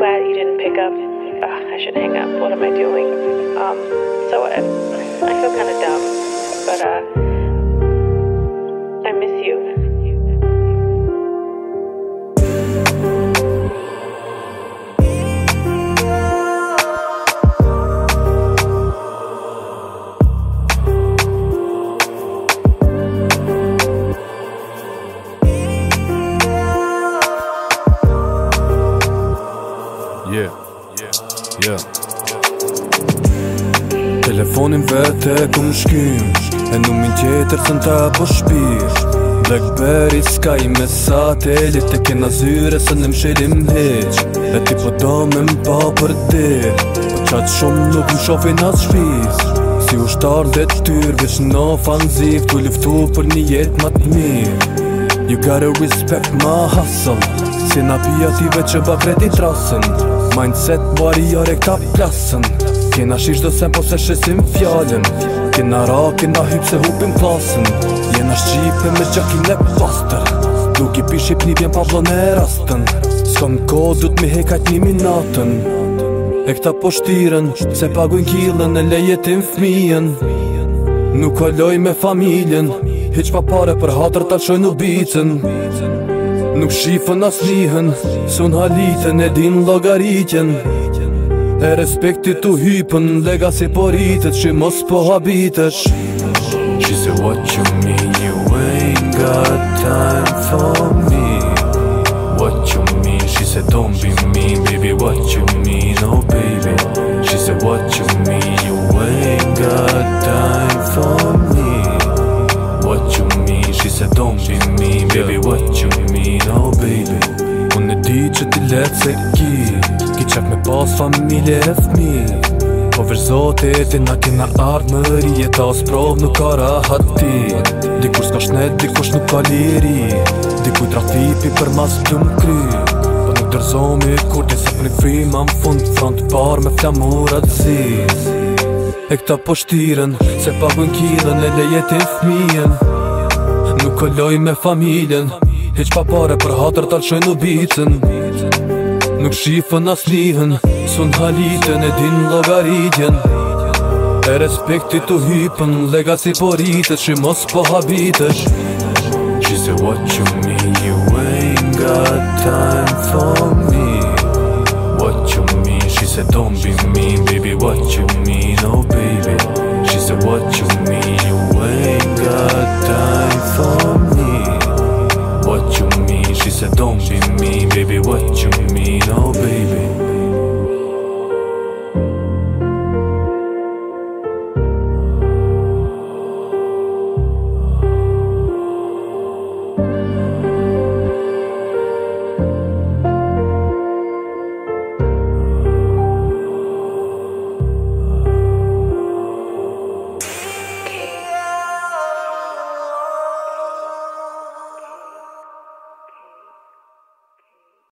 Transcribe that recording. glad you didn't pick up. Ugh, I should hang up. What am I doing? Um, so I, I feel kind of dumb, but uh. yeah. Telefonin vete ku më shkym E numin tjetër thën ta po shpish Blackberry s'ka i me satelit E kena zyre së në mshirim heq E ti po do me më pa për dir Po qatë shumë nuk më shofin as shpis Si ushtar dhe të tyr Vesh në ofanziv Tu liftu për një jetë më të mirë You gotta respect my hustle Si na pia ti veqe ba kredit rasën Mindset warrior e këta plasën Kena shish dhe sen po se shesim fjallën Kena ra, kena hyp se hupim plasën Jena shqipe me gjakin e pastër Duk i piship një bjen pavlon e rastën Skon ko du t'mi hekajt një minatën E këta po shtiren Se paguin kilën e lejetin fmijen Nuk halloj me familjen Hiq pa pare për hatër t'alqoj në bitën Nuk shifën as lihën Sun halitën e din logaritjen E respektit të hypën Lega si poritët Që mos po habitët She said what you mean You ain't got time for me What you mean She said don't be mean Baby what you mean Oh baby She said what you mean You ain't got time for me What you mean She said don't be mean që ti letë se ki Ki qak me pas familje e fmi Po vërë e na kena ardhë në rri E ta së provë nuk ara hati Dikur s'ka shnet, dikur s'nuk ka liri Dikuj trafipi për mas të më kry Po nuk dërzomi kur të sëpë një frim Am fund front par me flamur atë zi E këta po shtiren, se pa bën kiren E le jeti fmien Nuk këlloj me familjen Heq pa pare për hatër t'alë qoj në bitën Nuk shifën as lihën në halitën e din logaritjen E respekti t'u hypën Lega si poritët që mos po habitësh She said what you mean don't mean me, baby, what you mean, oh baby